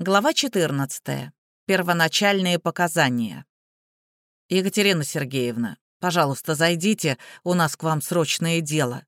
Глава 14. Первоначальные показания. «Екатерина Сергеевна, пожалуйста, зайдите, у нас к вам срочное дело».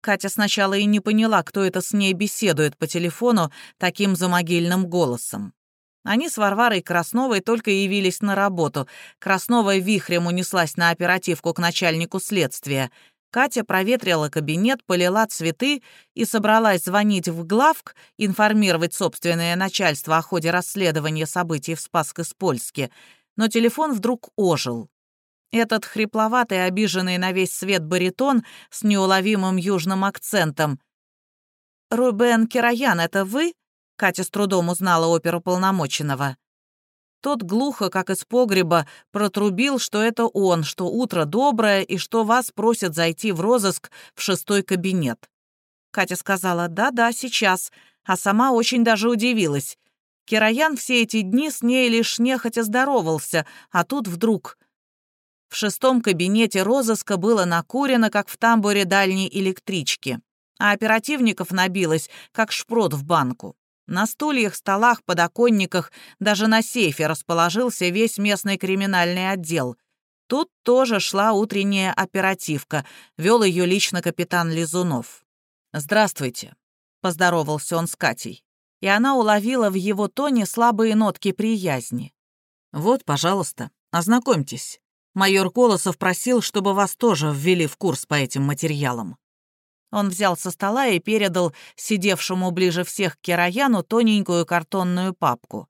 Катя сначала и не поняла, кто это с ней беседует по телефону таким замогильным голосом. Они с Варварой Красновой только явились на работу. Краснова вихрем унеслась на оперативку к начальнику следствия — Катя проветрила кабинет, полила цветы и собралась звонить в главк, информировать собственное начальство о ходе расследования событий в Спасск-Испольске, но телефон вдруг ожил. Этот хрипловатый, обиженный на весь свет баритон с неуловимым южным акцентом. «Рубен Кираян, это вы?» Катя с трудом узнала оперуполномоченного. Тот глухо, как из погреба, протрубил, что это он, что утро доброе и что вас просят зайти в розыск в шестой кабинет. Катя сказала «да-да, сейчас», а сама очень даже удивилась. Кираян все эти дни с ней лишь нехотя здоровался, а тут вдруг... В шестом кабинете розыска было накурено, как в тамбуре дальней электрички, а оперативников набилось, как шпрот в банку. На стульях, столах, подоконниках, даже на сейфе расположился весь местный криминальный отдел. Тут тоже шла утренняя оперативка, вел ее лично капитан Лизунов. «Здравствуйте», — поздоровался он с Катей, и она уловила в его тоне слабые нотки приязни. «Вот, пожалуйста, ознакомьтесь. Майор Колосов просил, чтобы вас тоже ввели в курс по этим материалам». Он взял со стола и передал сидевшему ближе всех Кираяну тоненькую картонную папку.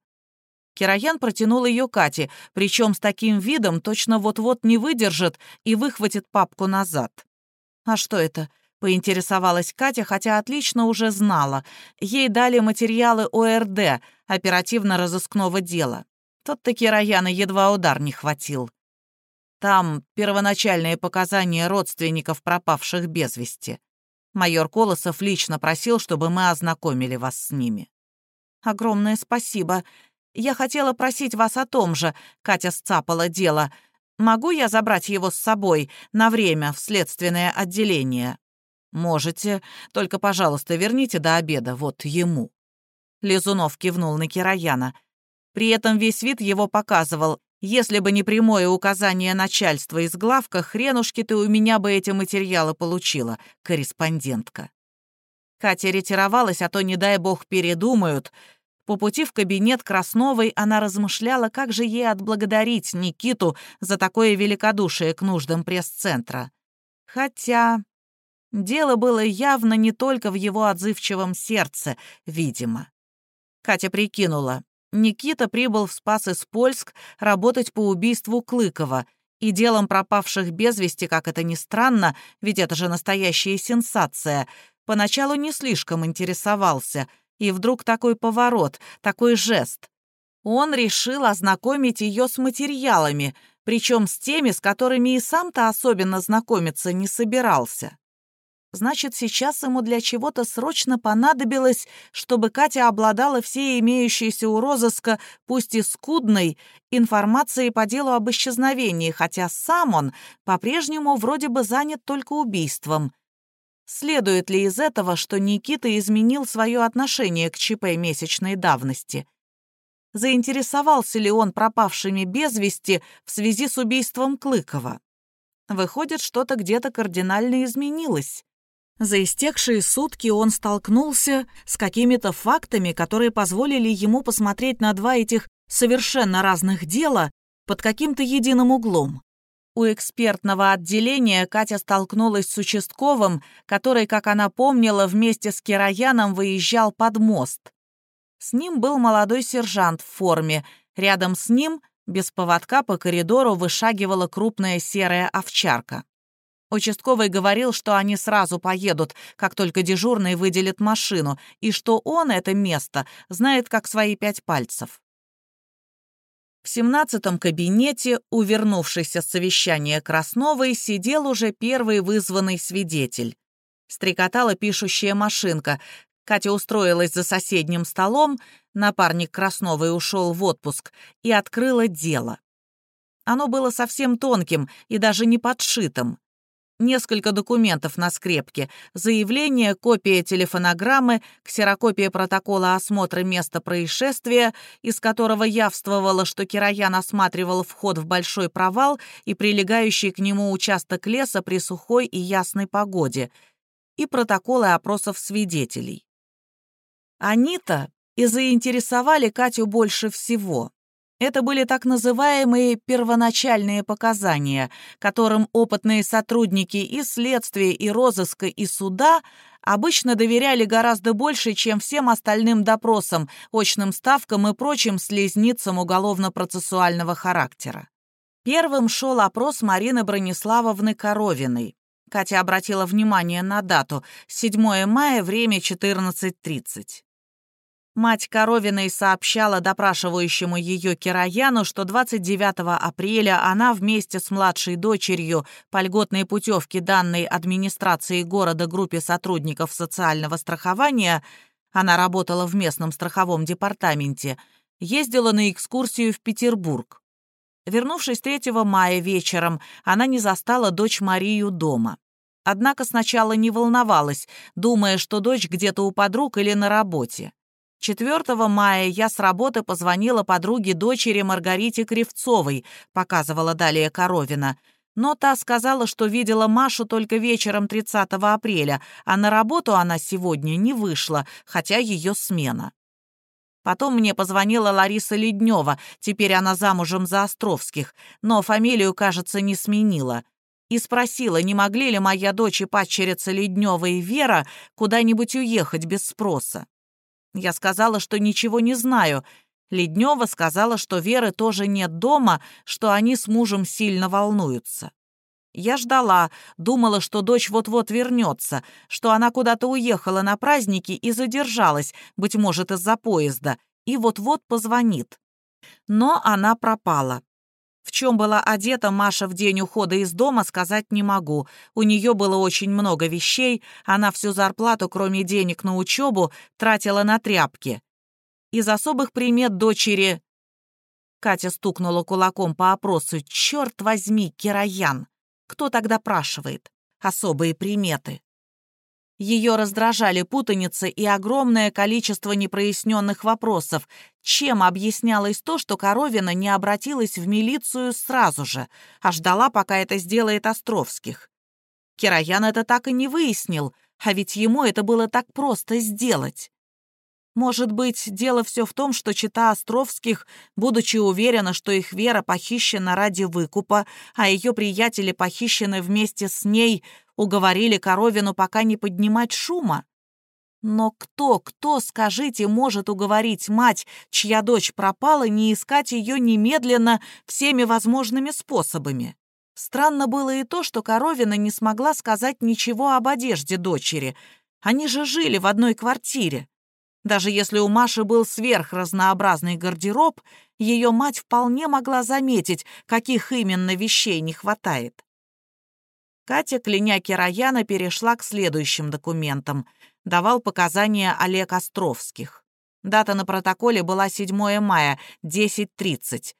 Кираян протянул ее Кате, причем с таким видом точно вот-вот не выдержит и выхватит папку назад. «А что это?» — поинтересовалась Катя, хотя отлично уже знала. Ей дали материалы ОРД, оперативно-розыскного дела. Тот-то Кираяна едва удар не хватил. Там первоначальные показания родственников пропавших без вести. Майор Колосов лично просил, чтобы мы ознакомили вас с ними». «Огромное спасибо. Я хотела просить вас о том же», — Катя сцапала дело. «Могу я забрать его с собой на время в следственное отделение?» «Можете, только, пожалуйста, верните до обеда вот ему». Лизунов кивнул на Кираяна. При этом весь вид его показывал. Если бы не прямое указание начальства из главка, хренушки ты у меня бы эти материалы получила, корреспондентка. Катя ретировалась, а то, не дай бог, передумают. По пути в кабинет Красновой она размышляла, как же ей отблагодарить Никиту за такое великодушие к нуждам пресс-центра. Хотя дело было явно не только в его отзывчивом сердце, видимо. Катя прикинула, Никита прибыл в спас из Польск работать по убийству Клыкова, и делом пропавших без вести, как это ни странно, ведь это же настоящая сенсация, поначалу не слишком интересовался, и вдруг такой поворот, такой жест. Он решил ознакомить ее с материалами, причем с теми, с которыми и сам-то особенно знакомиться не собирался. Значит, сейчас ему для чего-то срочно понадобилось, чтобы Катя обладала всей имеющейся у розыска, пусть и скудной, информацией по делу об исчезновении, хотя сам он по-прежнему вроде бы занят только убийством. Следует ли из этого, что Никита изменил свое отношение к ЧП месячной давности? Заинтересовался ли он пропавшими без вести в связи с убийством Клыкова? Выходит, что-то где-то кардинально изменилось. За истекшие сутки он столкнулся с какими-то фактами, которые позволили ему посмотреть на два этих совершенно разных дела под каким-то единым углом. У экспертного отделения Катя столкнулась с участковым, который, как она помнила, вместе с Кираяном выезжал под мост. С ним был молодой сержант в форме. Рядом с ним, без поводка по коридору, вышагивала крупная серая овчарка. Участковый говорил, что они сразу поедут, как только дежурный выделит машину, и что он это место знает как свои пять пальцев. В семнадцатом кабинете, увернувшийся с совещания Красновой, сидел уже первый вызванный свидетель. Стрекотала пишущая машинка. Катя устроилась за соседним столом, напарник Красновой ушел в отпуск и открыла дело. Оно было совсем тонким и даже не подшитым. Несколько документов на скрепке, заявление, копия телефонограммы, ксерокопия протокола осмотра места происшествия, из которого явствовало, что Кироян осматривал вход в большой провал и прилегающий к нему участок леса при сухой и ясной погоде, и протоколы опросов свидетелей. Они-то и заинтересовали Катю больше всего. Это были так называемые первоначальные показания, которым опытные сотрудники и следствия, и розыска, и суда обычно доверяли гораздо больше, чем всем остальным допросам, очным ставкам и прочим слезницам уголовно-процессуального характера. Первым шел опрос Марины Брониславовны Коровиной. Катя обратила внимание на дату — 7 мая, время 14.30. Мать Коровиной сообщала допрашивающему ее Кираяну, что 29 апреля она вместе с младшей дочерью по льготной путевке данной администрации города группе сотрудников социального страхования, она работала в местном страховом департаменте, ездила на экскурсию в Петербург. Вернувшись 3 мая вечером, она не застала дочь Марию дома. Однако сначала не волновалась, думая, что дочь где-то у подруг или на работе. 4 мая я с работы позвонила подруге дочери Маргарите Кривцовой, показывала далее Коровина. Но та сказала, что видела Машу только вечером 30 апреля, а на работу она сегодня не вышла, хотя ее смена. Потом мне позвонила Лариса Леднева, теперь она замужем за Островских, но фамилию, кажется, не сменила. И спросила, не могли ли моя дочь и падчерица Леднева и Вера куда-нибудь уехать без спроса. Я сказала, что ничего не знаю. Леднева сказала, что Веры тоже нет дома, что они с мужем сильно волнуются. Я ждала, думала, что дочь вот-вот вернется, что она куда-то уехала на праздники и задержалась, быть может, из-за поезда, и вот-вот позвонит. Но она пропала. В чем была одета Маша в день ухода из дома, сказать не могу. У нее было очень много вещей, она всю зарплату, кроме денег на учебу, тратила на тряпки. Из особых примет дочери... Катя стукнула кулаком по опросу. «Черт возьми, Кироян! Кто тогда спрашивает? Особые приметы». Ее раздражали путаница и огромное количество непроясненных вопросов. Чем объяснялось то, что Коровина не обратилась в милицию сразу же, а ждала, пока это сделает Островских? Кироян это так и не выяснил, а ведь ему это было так просто сделать. Может быть, дело все в том, что чита Островских, будучи уверена, что их Вера похищена ради выкупа, а ее приятели похищены вместе с ней, уговорили Коровину пока не поднимать шума? Но кто, кто, скажите, может уговорить мать, чья дочь пропала, не искать ее немедленно всеми возможными способами? Странно было и то, что Коровина не смогла сказать ничего об одежде дочери. Они же жили в одной квартире. Даже если у Маши был сверхразнообразный гардероб, ее мать вполне могла заметить, каких именно вещей не хватает. Катя, кляня Кираяна, перешла к следующим документам. Давал показания Олег Островских. Дата на протоколе была 7 мая, 10.30.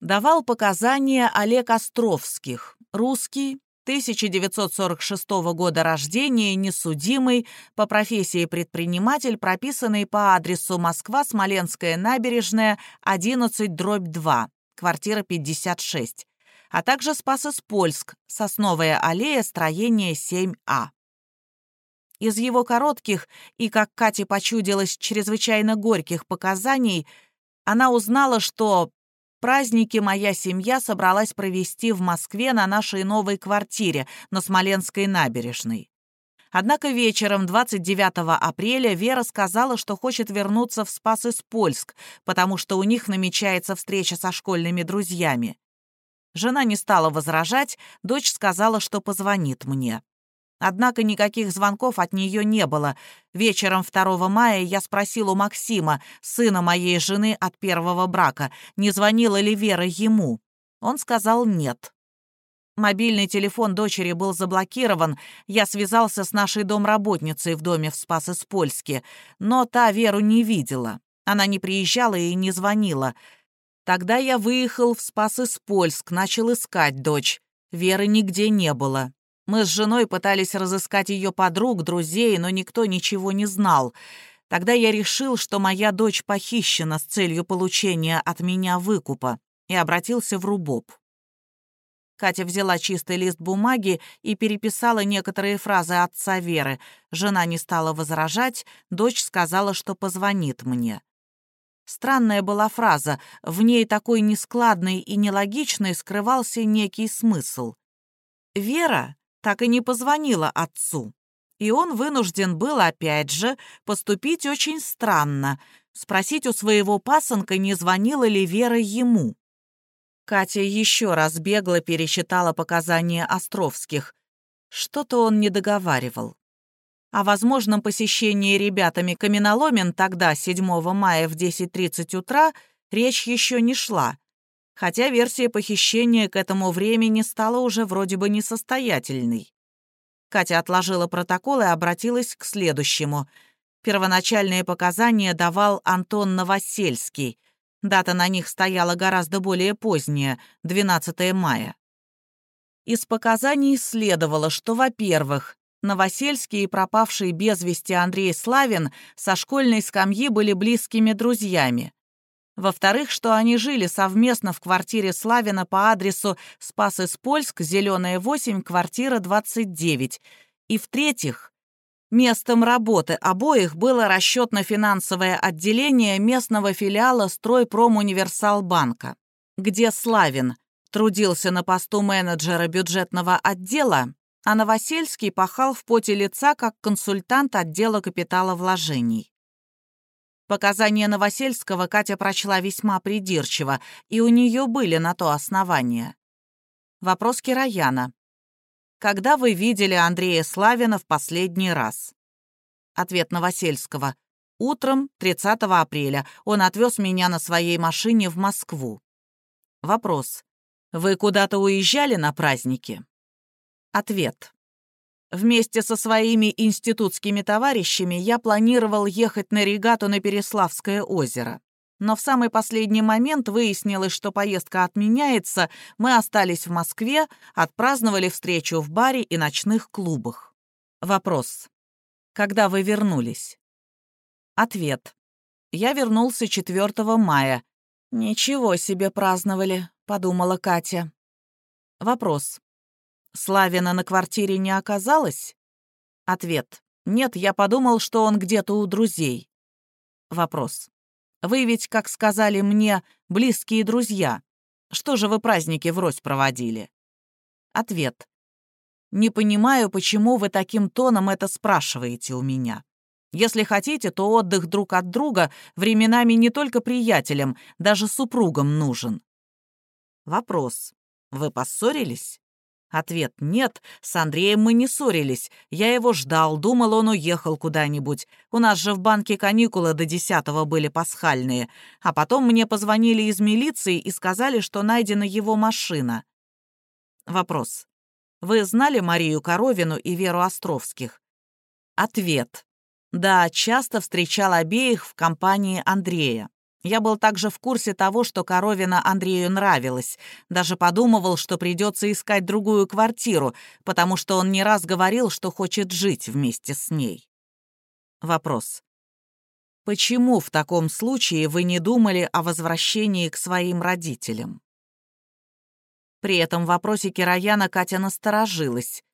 Давал показания Олег Островских, русский, 1946 года рождения, несудимый, по профессии предприниматель, прописанный по адресу Москва, Смоленская набережная, 11, дробь 2, квартира 56, а также Спасоспольск, Сосновая аллея, строение 7А. Из его коротких и, как Кате почудилось, чрезвычайно горьких показаний, она узнала, что Праздники моя семья собралась провести в Москве на нашей новой квартире на Смоленской набережной. Однако вечером 29 апреля Вера сказала, что хочет вернуться в Спас-Испольск, потому что у них намечается встреча со школьными друзьями. Жена не стала возражать, дочь сказала, что позвонит мне. Однако никаких звонков от нее не было. Вечером 2 мая я спросил у Максима, сына моей жены от первого брака, не звонила ли Вера ему. Он сказал нет. Мобильный телефон дочери был заблокирован. Я связался с нашей домработницей в доме в Спас-Испольске, но та Веру не видела. Она не приезжала и не звонила. Тогда я выехал в Спас-Испольск, начал искать дочь. Веры нигде не было. Мы с женой пытались разыскать ее подруг, друзей, но никто ничего не знал. Тогда я решил, что моя дочь похищена с целью получения от меня выкупа, и обратился в РУБОП. Катя взяла чистый лист бумаги и переписала некоторые фразы отца Веры. Жена не стала возражать, дочь сказала, что позвонит мне. Странная была фраза, в ней такой нескладный и нелогичный скрывался некий смысл. Вера так и не позвонила отцу, и он вынужден был опять же поступить очень странно, спросить у своего пасынка, не звонила ли Вера ему. Катя еще раз бегло пересчитала показания Островских. Что-то он не договаривал. О возможном посещении ребятами каменоломен тогда, 7 мая в 10.30 утра, речь еще не шла, хотя версия похищения к этому времени стала уже вроде бы несостоятельной. Катя отложила протокол и обратилась к следующему. Первоначальные показания давал Антон Новосельский. Дата на них стояла гораздо более поздняя, 12 мая. Из показаний следовало, что, во-первых, Новосельский и пропавший без вести Андрей Славин со школьной скамьи были близкими друзьями. Во-вторых, что они жили совместно в квартире Славина по адресу Спас-Испольск, Зеленая 8, квартира 29. И в-третьих, Местом работы обоих было расчетно-финансовое отделение местного филиала Стройпромуниверсалбанка, где Славин трудился на посту менеджера бюджетного отдела, а Новосельский пахал в поте лица как консультант отдела капиталовложений. Показания Новосельского Катя прочла весьма придирчиво, и у нее были на то основания. Вопрос Кираяна. Когда вы видели Андрея Славина в последний раз? Ответ Новосельского. Утром 30 апреля он отвез меня на своей машине в Москву. Вопрос. Вы куда-то уезжали на праздники? Ответ. Вместе со своими институтскими товарищами я планировал ехать на регату на Переславское озеро. Но в самый последний момент выяснилось, что поездка отменяется, мы остались в Москве, отпраздновали встречу в баре и ночных клубах. Вопрос. Когда вы вернулись? Ответ. Я вернулся 4 мая. «Ничего себе праздновали», — подумала Катя. Вопрос. Славина на квартире не оказалось? Ответ. Нет, я подумал, что он где-то у друзей. Вопрос. Вы ведь, как сказали мне, близкие друзья. Что же вы праздники врозь проводили? Ответ. Не понимаю, почему вы таким тоном это спрашиваете у меня. Если хотите, то отдых друг от друга временами не только приятелям, даже супругам нужен. Вопрос. Вы поссорились? Ответ «нет». С Андреем мы не ссорились. Я его ждал, думал, он уехал куда-нибудь. У нас же в банке каникулы до десятого были пасхальные. А потом мне позвонили из милиции и сказали, что найдена его машина. Вопрос. Вы знали Марию Коровину и Веру Островских? Ответ. Да, часто встречал обеих в компании Андрея. Я был также в курсе того, что Коровина Андрею нравилась. Даже подумывал, что придется искать другую квартиру, потому что он не раз говорил, что хочет жить вместе с ней. Вопрос. Почему в таком случае вы не думали о возвращении к своим родителям? При этом вопросе Кираяна Катя насторожилась.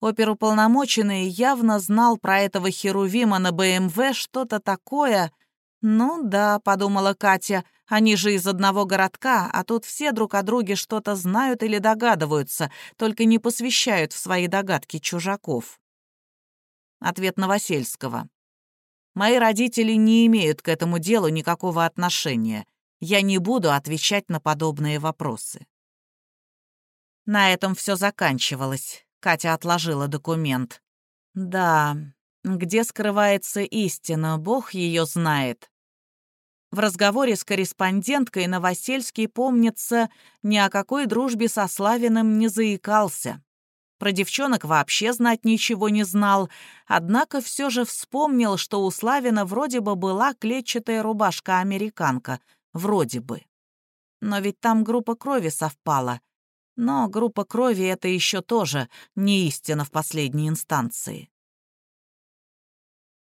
Оперуполномоченный явно знал про этого Херувима на БМВ что-то такое, «Ну да», — подумала Катя, — «они же из одного городка, а тут все друг о друге что-то знают или догадываются, только не посвящают в свои догадки чужаков». Ответ Новосельского. «Мои родители не имеют к этому делу никакого отношения. Я не буду отвечать на подобные вопросы». На этом все заканчивалось. Катя отложила документ. «Да, где скрывается истина, Бог ее знает. В разговоре с корреспонденткой Новосельский, помнится, ни о какой дружбе со Славиным не заикался. Про девчонок вообще знать ничего не знал, однако все же вспомнил, что у Славина вроде бы была клетчатая рубашка-американка. Вроде бы. Но ведь там группа крови совпала. Но группа крови — это еще тоже не истина в последней инстанции.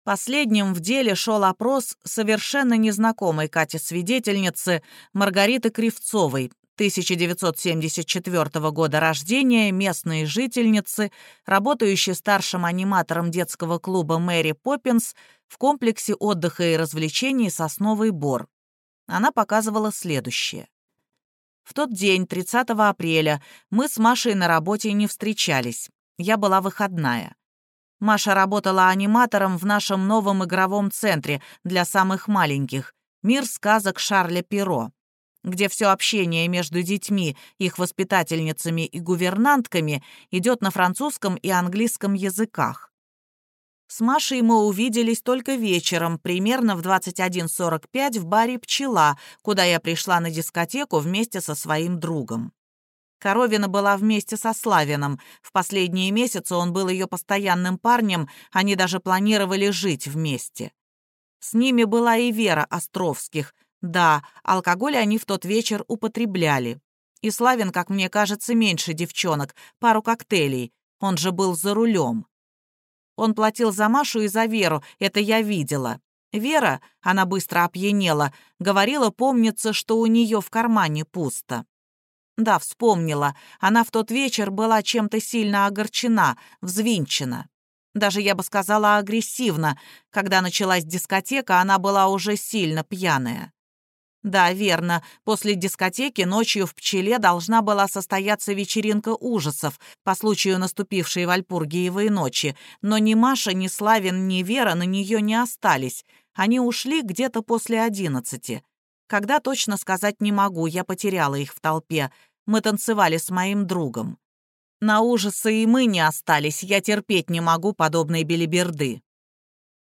Последним в деле шел опрос совершенно незнакомой Кате свидетельницы Маргариты Кривцовой, 1974 года рождения, местной жительницы, работающей старшим аниматором детского клуба Мэри Поппинс в комплексе отдыха и развлечений «Сосновый бор». Она показывала следующее. В тот день, 30 апреля, мы с Машей на работе не встречались. Я была выходная. Маша работала аниматором в нашем новом игровом центре для самых маленьких «Мир сказок Шарля Перо» где все общение между детьми, их воспитательницами и гувернантками идет на французском и английском языках. С Машей мы увиделись только вечером, примерно в 21.45 в баре «Пчела», куда я пришла на дискотеку вместе со своим другом. Коровина была вместе со Славином. В последние месяцы он был ее постоянным парнем, они даже планировали жить вместе. С ними была и Вера Островских, да, алкоголь они в тот вечер употребляли. И Славин, как мне кажется, меньше девчонок, пару коктейлей. Он же был за рулем. Он платил за Машу и за Веру, это я видела. Вера, она быстро опьянела, говорила, помнится, что у нее в кармане пусто. Да, вспомнила, она в тот вечер была чем-то сильно огорчена, взвинчена. Даже, я бы сказала, агрессивно. Когда началась дискотека, она была уже сильно пьяная. Да, верно. После дискотеки ночью в «Пчеле» должна была состояться вечеринка ужасов по случаю наступившей Вальпургиевой ночи, но ни Маша, ни Славин, ни Вера на нее не остались. Они ушли где-то после одиннадцати. Когда точно сказать не могу, я потеряла их в толпе. Мы танцевали с моим другом. На ужасы и мы не остались, я терпеть не могу подобной белиберды.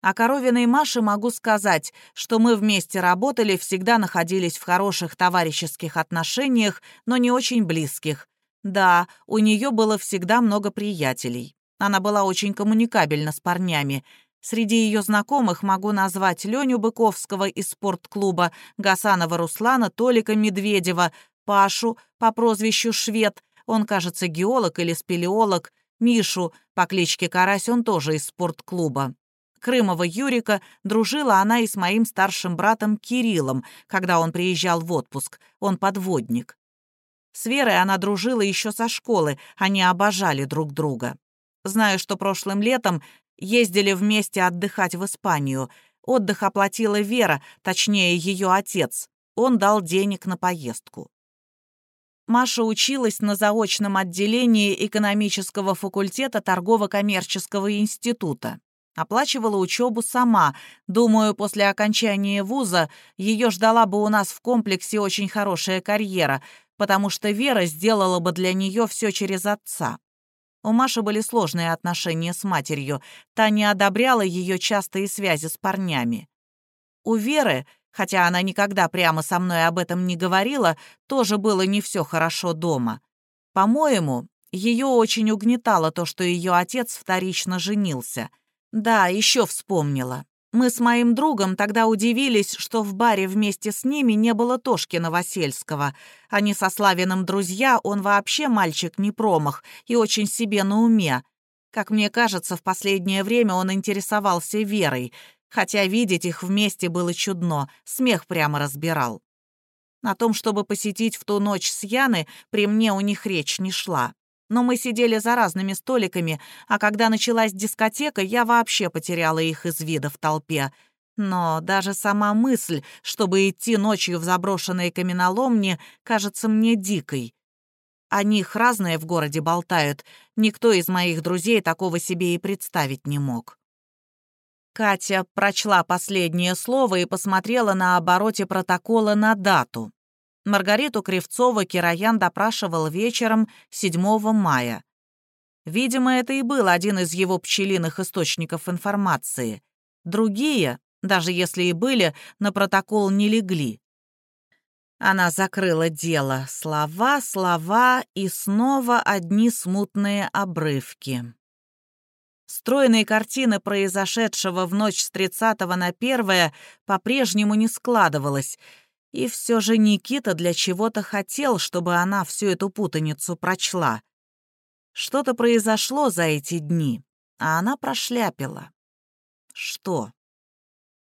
О коровиной Маше могу сказать, что мы вместе работали, всегда находились в хороших товарищеских отношениях, но не очень близких. Да, у нее было всегда много приятелей. Она была очень коммуникабельна с парнями. Среди ее знакомых могу назвать Леню Быковского из спортклуба, Гасанова Руслана, Толика Медведева, Пашу по прозвищу Швед, он, кажется, геолог или спелеолог, Мишу по кличке Карась, он тоже из спортклуба. Крымова Юрика дружила она и с моим старшим братом Кириллом, когда он приезжал в отпуск, он подводник. С Верой она дружила еще со школы, они обожали друг друга. Знаю, что прошлым летом ездили вместе отдыхать в Испанию. Отдых оплатила Вера, точнее, ее отец. Он дал денег на поездку. Маша училась на заочном отделении экономического факультета торгово-коммерческого института. Оплачивала учебу сама. Думаю, после окончания вуза ее ждала бы у нас в комплексе очень хорошая карьера, потому что Вера сделала бы для нее все через отца. У Маши были сложные отношения с матерью. Та не одобряла ее частые связи с парнями. У Веры, хотя она никогда прямо со мной об этом не говорила, тоже было не все хорошо дома. По-моему, ее очень угнетало то, что ее отец вторично женился — да, еще вспомнила. Мы с моим другом тогда удивились, что в баре вместе с ними не было Тошки Новосельского. Они со Славиным друзья, он вообще мальчик не промах и очень себе на уме. Как мне кажется, в последнее время он интересовался Верой, хотя видеть их вместе было чудно, смех прямо разбирал. О том, чтобы посетить в ту ночь с Яны, при мне у них речь не шла но мы сидели за разными столиками, а когда началась дискотека, я вообще потеряла их из вида в толпе. Но даже сама мысль, чтобы идти ночью в заброшенные каменоломни, кажется мне дикой. О них разные в городе болтают. Никто из моих друзей такого себе и представить не мог. Катя прочла последнее слово и посмотрела на обороте протокола на дату. Маргариту Кривцову Кироян допрашивал вечером 7 мая. Видимо, это и был один из его пчелиных источников информации. Другие, даже если и были, на протокол не легли. Она закрыла дело. Слова, слова и снова одни смутные обрывки. Стройные картины произошедшего в ночь с 30 на 1 по-прежнему не складывалось — И все же Никита для чего-то хотел, чтобы она всю эту путаницу прочла. Что-то произошло за эти дни, а она прошляпила. Что?